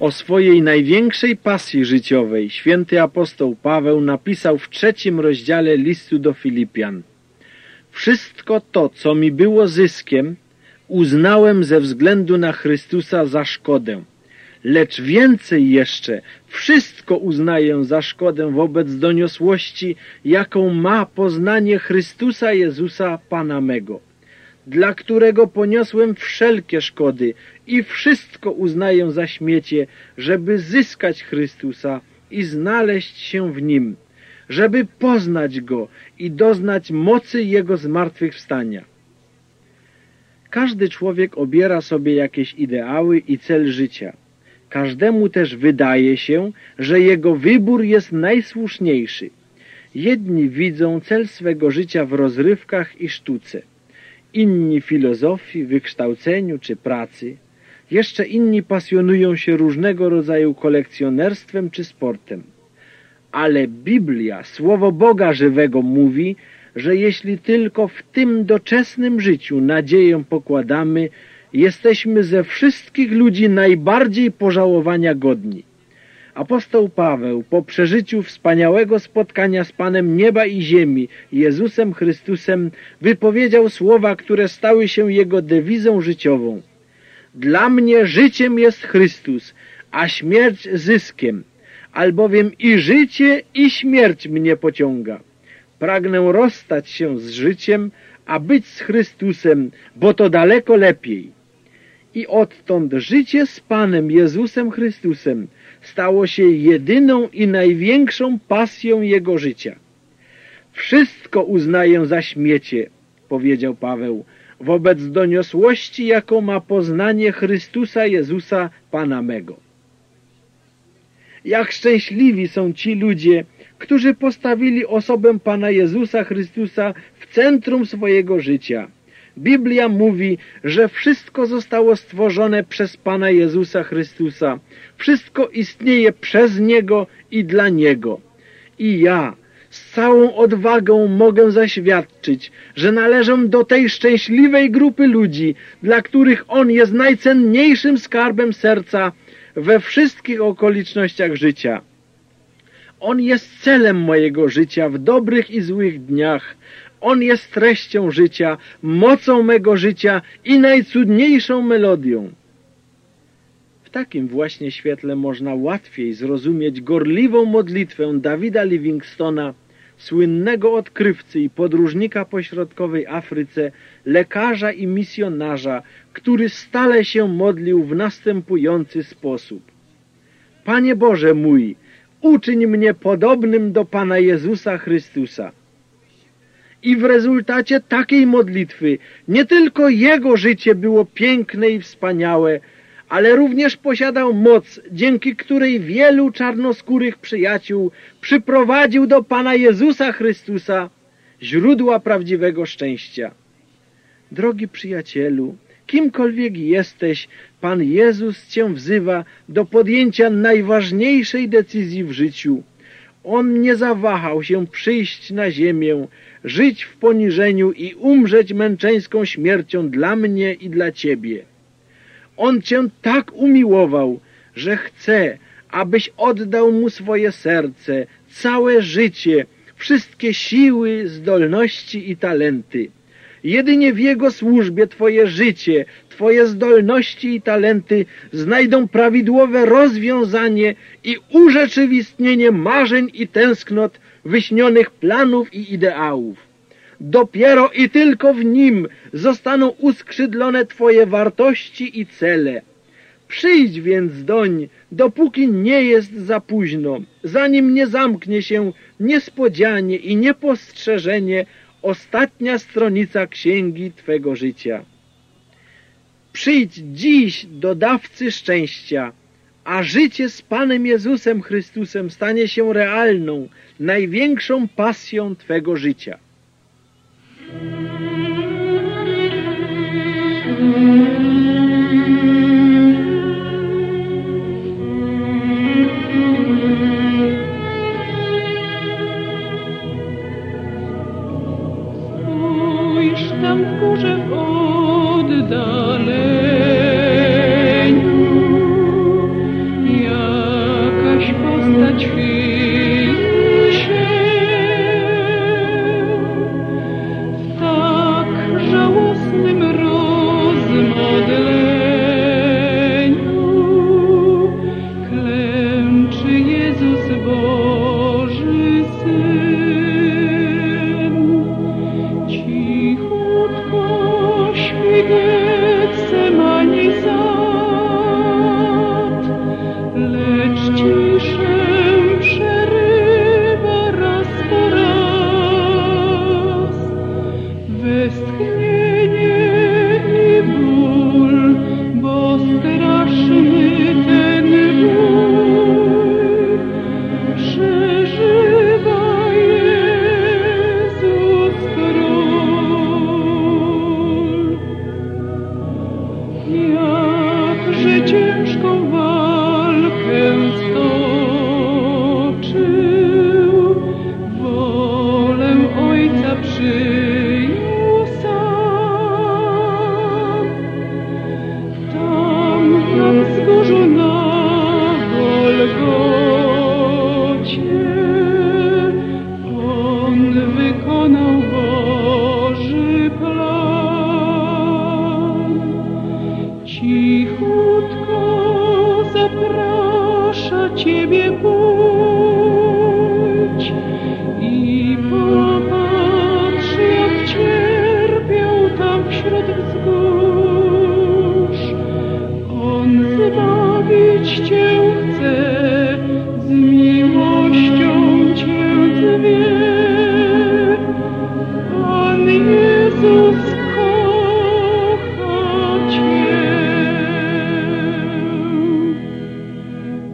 O swojej największej pasji życiowej święty apostoł Paweł napisał w trzecim rozdziale listu do Filipian. Wszystko to, co mi było zyskiem, uznałem ze względu na Chrystusa za szkodę. Lecz więcej jeszcze, wszystko uznaję za szkodę wobec doniosłości, jaką ma poznanie Chrystusa Jezusa Pana mego dla którego poniosłem wszelkie szkody i wszystko uznaję za śmiecie, żeby zyskać Chrystusa i znaleźć się w Nim, żeby poznać Go i doznać mocy Jego zmartwychwstania. Każdy człowiek obiera sobie jakieś ideały i cel życia. Każdemu też wydaje się, że jego wybór jest najsłuszniejszy. Jedni widzą cel swego życia w rozrywkach i sztuce inni filozofii, wykształceniu czy pracy, jeszcze inni pasjonują się różnego rodzaju kolekcjonerstwem czy sportem. Ale Biblia, słowo Boga żywego mówi, że jeśli tylko w tym doczesnym życiu nadzieję pokładamy, jesteśmy ze wszystkich ludzi najbardziej pożałowania godni. Apostoł Paweł po przeżyciu wspaniałego spotkania z Panem nieba i ziemi, Jezusem Chrystusem, wypowiedział słowa, które stały się jego dewizą życiową. Dla mnie życiem jest Chrystus, a śmierć zyskiem, albowiem i życie, i śmierć mnie pociąga. Pragnę rozstać się z życiem, a być z Chrystusem, bo to daleko lepiej i odtąd życie z Panem Jezusem Chrystusem stało się jedyną i największą pasją jego życia. Wszystko uznaję za śmiecie, powiedział Paweł, wobec doniosłości, jaką ma poznanie Chrystusa Jezusa Pana mego. Jak szczęśliwi są ci ludzie, którzy postawili osobę Pana Jezusa Chrystusa w centrum swojego życia – Biblia mówi, że wszystko zostało stworzone przez Pana Jezusa Chrystusa. Wszystko istnieje przez Niego i dla Niego. I ja z całą odwagą mogę zaświadczyć, że należę do tej szczęśliwej grupy ludzi, dla których On jest najcenniejszym skarbem serca we wszystkich okolicznościach życia. On jest celem mojego życia w dobrych i złych dniach, on jest treścią życia, mocą mego życia i najcudniejszą melodią. W takim właśnie świetle można łatwiej zrozumieć gorliwą modlitwę Dawida Livingstona, słynnego odkrywcy i podróżnika po środkowej Afryce, lekarza i misjonarza, który stale się modlił w następujący sposób. Panie Boże mój, uczyń mnie podobnym do Pana Jezusa Chrystusa i w rezultacie takiej modlitwy nie tylko jego życie było piękne i wspaniałe, ale również posiadał moc, dzięki której wielu czarnoskórych przyjaciół przyprowadził do Pana Jezusa Chrystusa źródła prawdziwego szczęścia. Drogi przyjacielu, kimkolwiek jesteś, Pan Jezus Cię wzywa do podjęcia najważniejszej decyzji w życiu. On nie zawahał się przyjść na ziemię, żyć w poniżeniu i umrzeć męczeńską śmiercią dla mnie i dla Ciebie. On Cię tak umiłował, że chce, abyś oddał Mu swoje serce, całe życie, wszystkie siły, zdolności i talenty. Jedynie w Jego służbie Twoje życie, Twoje zdolności i talenty znajdą prawidłowe rozwiązanie i urzeczywistnienie marzeń i tęsknot, wyśnionych planów i ideałów. Dopiero i tylko w Nim zostaną uskrzydlone Twoje wartości i cele. Przyjdź więc doń, dopóki nie jest za późno, zanim nie zamknie się niespodzianie i niepostrzeżenie ostatnia stronica księgi Twego życia. Przyjdź dziś do dawcy szczęścia, a życie z Panem Jezusem Chrystusem stanie się realną, największą pasją Twego życia.